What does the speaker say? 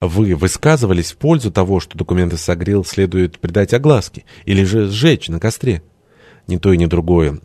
Вы высказывались в пользу того, что документы Сагрил следует придать огласке, или же сжечь на костре? Ни то и ни другое.